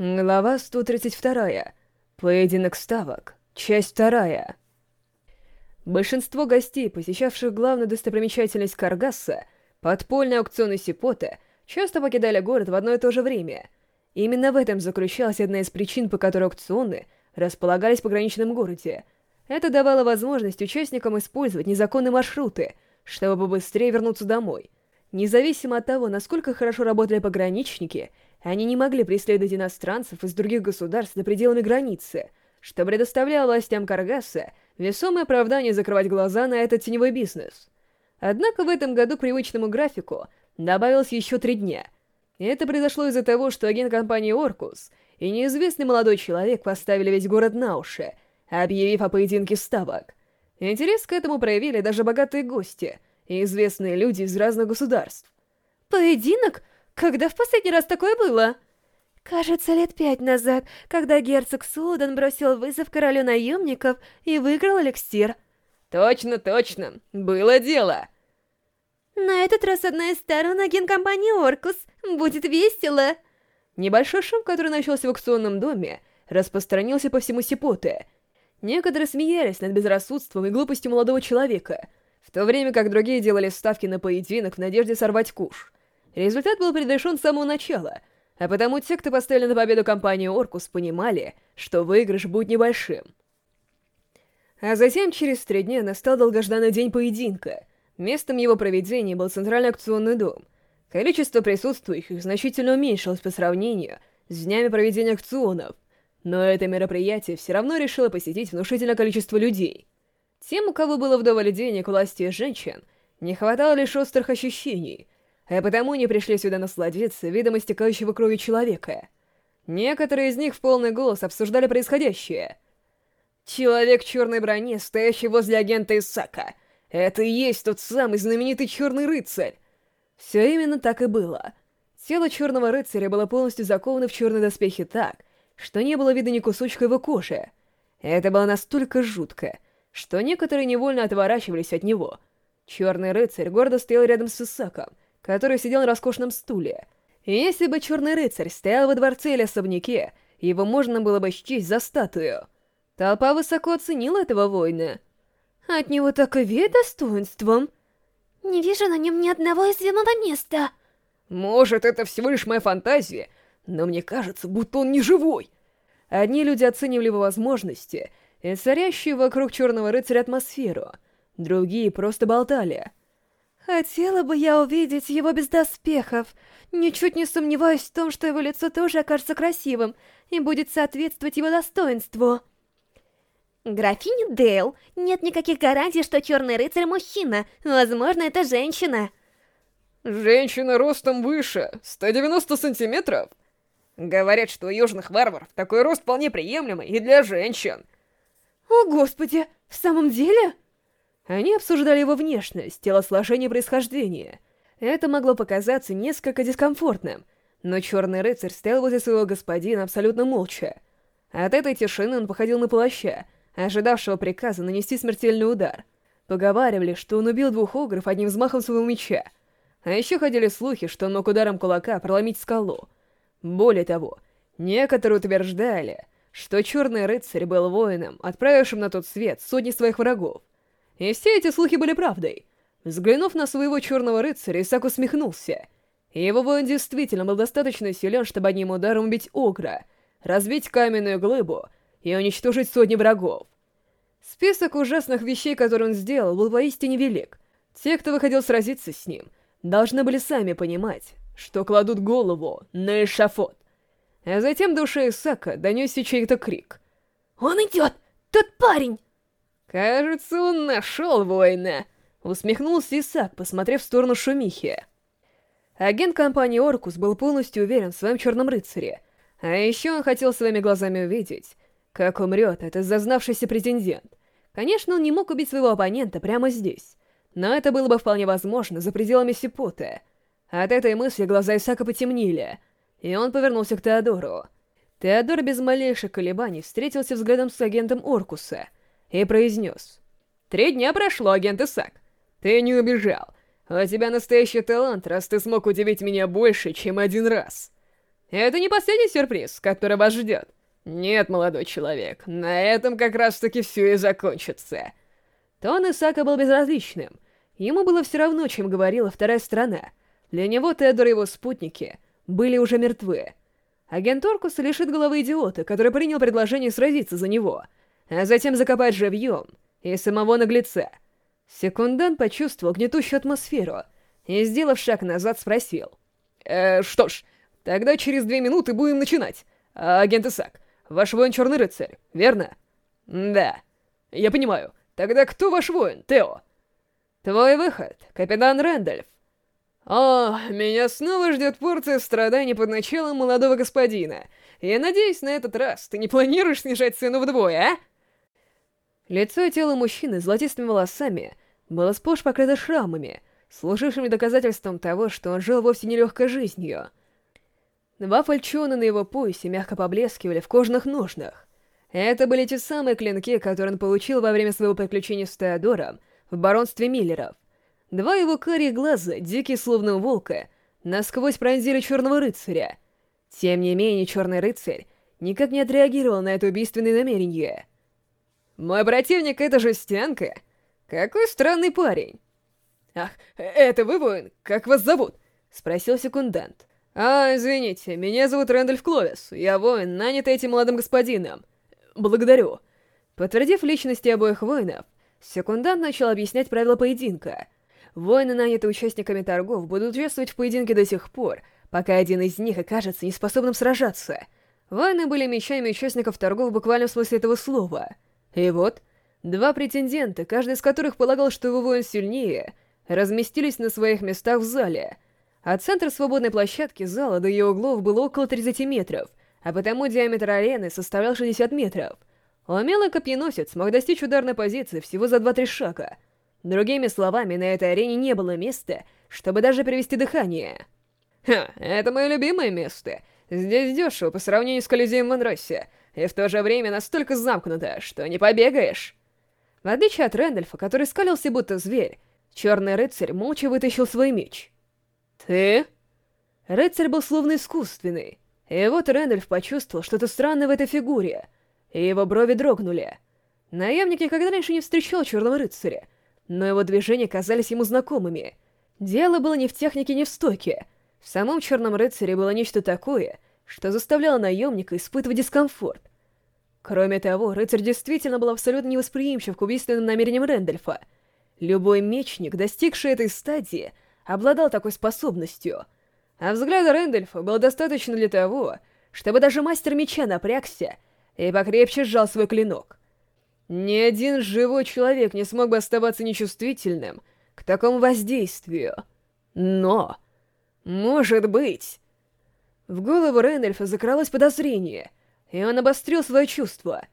Глава 132. Поединок ставок. Часть вторая. Большинство гостей, посещавших главную достопримечательность Каргаса, подпольные аукционы Сипота, часто покидали город в одно и то же время. Именно в этом заключалась одна из причин, по которой аукционы располагались в пограничном городе. Это давало возможность участникам использовать незаконные маршруты, чтобы быстрее вернуться домой. Независимо от того, насколько хорошо работали пограничники — они не могли преследовать иностранцев из других государств за пределами границы, что предоставляло властям Каргаса весомое оправдание закрывать глаза на этот теневой бизнес. Однако в этом году к привычному графику добавилось еще три дня. И это произошло из-за того, что агент компании «Оркус» и неизвестный молодой человек поставили весь город на уши, объявив о поединке ставок. Интерес к этому проявили даже богатые гости и известные люди из разных государств. «Поединок? Когда в последний раз такое было? Кажется, лет пять назад, когда герцог Судан бросил вызов королю наемников и выиграл эликсир. Точно, точно. Было дело. На этот раз одна из сторон агент компании Оркус. Будет весело. Небольшой шум, который начался в аукционном доме, распространился по всему Сипоте. Некоторые смеялись над безрассудством и глупостью молодого человека, в то время как другие делали ставки на поединок в надежде сорвать куш. Результат был предрешен с самого начала, а потому те, кто поставили на победу компанию «Оркус», понимали, что выигрыш будет небольшим. А затем, через три дня, настал долгожданный день поединка. Местом его проведения был Центральный акционный дом. Количество присутствующих значительно уменьшилось по сравнению с днями проведения акционов, но это мероприятие все равно решило посетить внушительное количество людей. Тем, у кого было вдоволь денег, власти и женщин, не хватало лишь острых ощущений — а потому не пришли сюда насладиться видом истекающего крови человека. Некоторые из них в полный голос обсуждали происходящее. Человек в черной броне, стоящий возле агента Исака. Это и есть тот самый знаменитый черный рыцарь. Все именно так и было. Тело черного рыцаря было полностью заковано в черные доспехи так, что не было вида ни кусочка его кожи. Это было настолько жутко, что некоторые невольно отворачивались от него. Черный рыцарь гордо стоял рядом с Исаком — который сидел на роскошном стуле. Если бы черный рыцарь стоял во дворце или особняке, его можно было бы счесть за статую. Толпа высоко оценила этого воина. От него так и веет достоинством. Не вижу на нем ни одного извимого места. Может, это всего лишь моя фантазия, но мне кажется, будто он не живой. Одни люди оценивали его возможности и царящую вокруг черного рыцаря атмосферу, другие просто болтали — Хотела бы я увидеть его без доспехов. Ничуть не сомневаюсь в том, что его лицо тоже окажется красивым и будет соответствовать его достоинству. Графиня Дейл, нет никаких гарантий, что Черный Рыцарь мужчина. Возможно, это женщина. Женщина ростом выше, 190 сантиметров. Говорят, что у южных варваров такой рост вполне приемлемый и для женщин. О, Господи, в самом деле? Они обсуждали его внешность, телосложение происхождение. Это могло показаться несколько дискомфортным, но Черный Рыцарь стоял возле своего господина абсолютно молча. От этой тишины он походил на плаща, ожидавшего приказа нанести смертельный удар. Поговаривали, что он убил двух огров одним взмахом своего меча. А еще ходили слухи, что он мог ударом кулака проломить скалу. Более того, некоторые утверждали, что Черный Рыцарь был воином, отправившим на тот свет сотни своих врагов. И все эти слухи были правдой. Взглянув на своего черного рыцаря, Исак усмехнулся. Его воин действительно был достаточно силен, чтобы одним ударом убить Огра, разбить каменную глыбу и уничтожить сотни врагов. Список ужасных вещей, которые он сделал, был поистине велик. Те, кто выходил сразиться с ним, «Кажется, он нашел воина!» — усмехнулся Исаак, посмотрев в сторону шумихи. Агент компании «Оркус» был полностью уверен в своем черном рыцаре. А еще он хотел своими глазами увидеть, как умрет этот зазнавшийся претендент. Конечно, он не мог убить своего оппонента прямо здесь, но это было бы вполне возможно за пределами Сипоты. От этой мысли глаза Исака потемнили, и он повернулся к Теодору. Теодор без малейших колебаний встретился взглядом с агентом Оркуса — и произнес. «Три дня прошло, агент Исаак. Ты не убежал. А у тебя настоящий талант, раз ты смог удивить меня больше, чем один раз. Это не последний сюрприз, который вас ждет. Нет, молодой человек, на этом как раз-таки все и закончится». Тон Исаака был безразличным. Ему было все равно, чем говорила вторая страна. Для него Теодор и его спутники были уже мертвы. Агент Оркус лишит головы идиота, который принял предложение сразиться за него — а затем закопать живьем, и самого наглеца. Секундант почувствовал гнетущую атмосферу и, сделав шаг назад, спросил. «Э, что ж, тогда через две минуты будем начинать. агент Исаак, ваш воин Черный Рыцарь, верно?» «Да». «Я понимаю. Тогда кто ваш воин, Тео?» «Твой выход, капитан Рэндальф». «О, меня снова ждет порция страданий под началом молодого господина. Я надеюсь, на этот раз ты не планируешь снижать цену вдвое, а?» Лицо и тело мужчины с золотистыми волосами было сплошь покрыто шрамами, служившими доказательством того, что он жил вовсе нелегкой жизнью. Два Чуна на его поясе мягко поблескивали в кожаных ножнах. Это были те самые клинки, которые он получил во время своего приключения с Теодором в баронстве Миллеров. Два его карие глаза, дикие словно у волка, насквозь пронзили черного рыцаря. Тем не менее, черный рыцарь никак не отреагировал на это убийственное намерение. Мой противник — это жестянка. Какой странный парень. Ах, это вы, воин? Как вас зовут? Спросил секундант. А, извините, меня зовут Рэндольф Кловис. Я воин, нанятый этим молодым господином. Благодарю. Подтвердив личности обоих воинов, секундант начал объяснять правила поединка. Воины, нанятые участниками торгов, будут участвовать в поединке до тех пор, пока один из них окажется неспособным сражаться. Воины были мечами участников торгов в буквальном смысле этого слова — и вот, два претендента, каждый из которых полагал, что его воин сильнее, разместились на своих местах в зале. От центра свободной площадки зала до ее углов было около 30 метров, а потому диаметр арены составлял 60 метров. Умелый копьеносец мог достичь ударной позиции всего за 2-3 шага. Другими словами, на этой арене не было места, чтобы даже привести дыхание. «Ха, это мое любимое место. Здесь дешево по сравнению с Колизеем Монросси и в то же время настолько замкнутая, что не побегаешь. В отличие от Рэндальфа, который скалился будто зверь, черный рыцарь молча вытащил свой меч. «Ты?» Рыцарь был словно искусственный, и вот Рэндальф почувствовал что-то странное в этой фигуре, и его брови дрогнули. Наемник никогда раньше не встречал черного рыцаря, но его движения казались ему знакомыми. Дело было не в технике, не в стойке. В самом черном рыцаре было нечто такое — что заставляло наемника испытывать дискомфорт. Кроме того, рыцарь действительно был абсолютно невосприимчив к убийственным намерениям Рэндольфа. Любой мечник, достигший этой стадии, обладал такой способностью. А взгляд Рэндольфа был достаточно для того, чтобы даже мастер меча напрягся и покрепче сжал свой клинок. Ни один живой человек не смог бы оставаться нечувствительным к такому воздействию. Но, может быть, в голову Рейнольфа закралось подозрение, и он обострил свое чувство.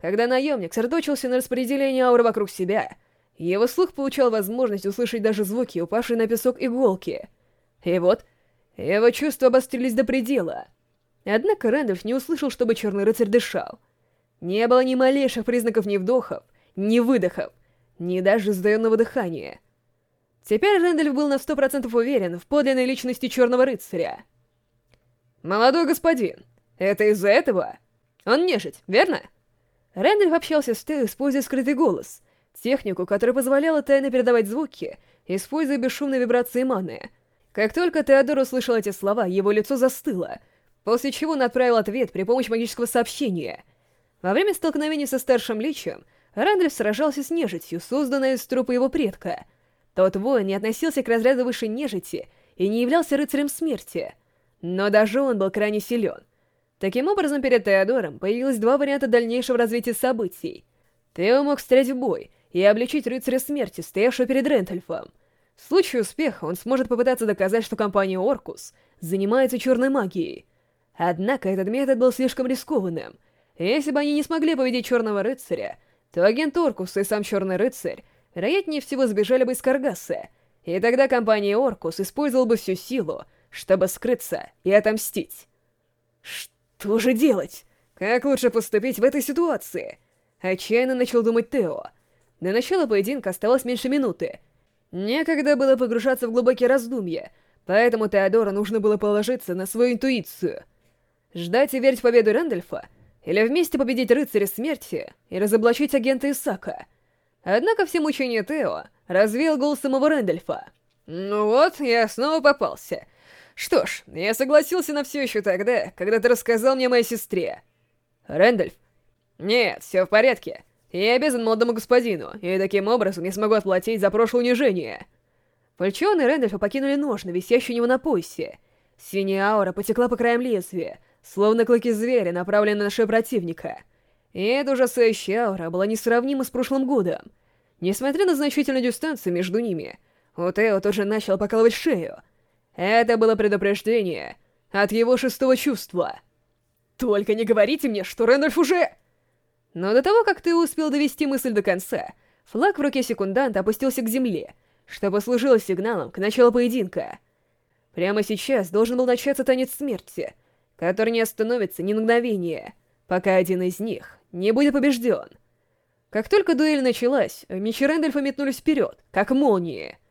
Когда наемник сорточился на распределение ауры вокруг себя, его слух получал возможность услышать даже звуки, упавшие на песок иголки. И вот, его чувства обострились до предела. Однако Рэндольф не услышал, чтобы Черный Рыцарь дышал. Не было ни малейших признаков ни вдохов, ни выдохов, ни даже сдаенного дыхания. Теперь Рэндольф был на сто процентов уверен в подлинной личности Черного Рыцаря — «Молодой господин, это из-за этого? Он нежить, верно?» Рэндальф общался с Т, используя скрытый голос, технику, которая позволяла тайно передавать звуки, используя бесшумные вибрации маны. Как только Теодор услышал эти слова, его лицо застыло, после чего он отправил ответ при помощи магического сообщения. Во время столкновения со старшим личем Рэндальф сражался с нежитью, созданной из трупа его предка. Тот воин не относился к разряду высшей нежити и не являлся рыцарем смерти — но даже он был крайне силен. Таким образом, перед Теодором появилось два варианта дальнейшего развития событий. Тео мог встрять в бой и обличить рыцаря смерти, стоявшего перед Рентальфом. В случае успеха он сможет попытаться доказать, что компания Оркус занимается черной магией. Однако этот метод был слишком рискованным. Если бы они не смогли победить Черного Рыцаря, то агент Оркус и сам Черный Рыцарь вероятнее всего сбежали бы из Каргаса, и тогда компания Оркус использовала бы всю силу, чтобы скрыться и отомстить. Что же делать? Как лучше поступить в этой ситуации? Отчаянно начал думать Тео. До начала поединка оставалось меньше минуты. Некогда было погружаться в глубокие раздумья, поэтому Теодору нужно было положиться на свою интуицию. Ждать и верить в победу Рэндольфа? Или вместе победить рыцаря смерти и разоблачить агента Исака? Однако все мучения Тео развеял голос самого Рэндольфа. «Ну вот, я снова попался. Что ж, я согласился на все еще тогда, когда ты рассказал мне о моей сестре. Рэндальф? Нет, все в порядке. Я обязан молодому господину, и таким образом я смогу отплатить за прошлое унижение. Пальчион и Рэндальфа покинули ножны, висящие у него на поясе. Синяя аура потекла по краям лезвия, словно клыки зверя, направленные на шею противника. И эта ужасающая аура была несравнима с прошлым годом. Несмотря на значительную дистанцию между ними, у Тео тут начал покалывать шею — это было предупреждение от его шестого чувства. «Только не говорите мне, что Рэндольф уже...» Но до того, как ты успел довести мысль до конца, флаг в руке секунданта опустился к земле, что послужило сигналом к началу поединка. Прямо сейчас должен был начаться танец смерти, который не остановится ни мгновение, пока один из них не будет побежден. Как только дуэль началась, мечи Рэндольфа метнулись вперед, как молнии —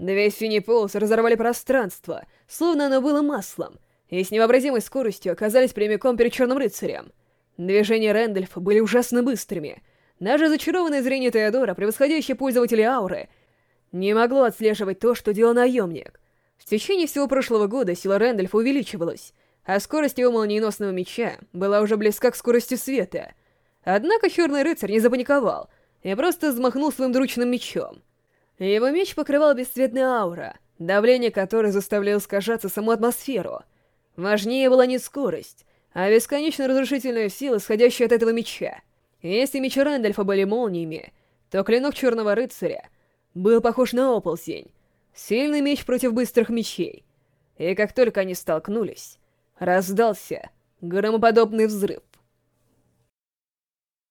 Две полосы разорвали пространство, словно оно было маслом, и с невообразимой скоростью оказались прямиком перед Черным Рыцарем. Движения Рэндальфа были ужасно быстрыми. Даже зачарованное зрение Теодора, превосходящее пользователей ауры, не могло отслеживать то, что делал наемник. В течение всего прошлого года сила Рэндальфа увеличивалась, а скорость его молниеносного меча была уже близка к скорости света. Однако Черный Рыцарь не запаниковал и просто взмахнул своим дручным мечом — его меч покрывал бесцветная аура, давление которой заставляло скажаться саму атмосферу. Важнее была не скорость, а бесконечно разрушительная сила, исходящая от этого меча. Если мечи Рэндальфа были молниями, то клинок Черного Рыцаря был похож на оползень. Сильный меч против быстрых мечей. И как только они столкнулись, раздался громоподобный взрыв.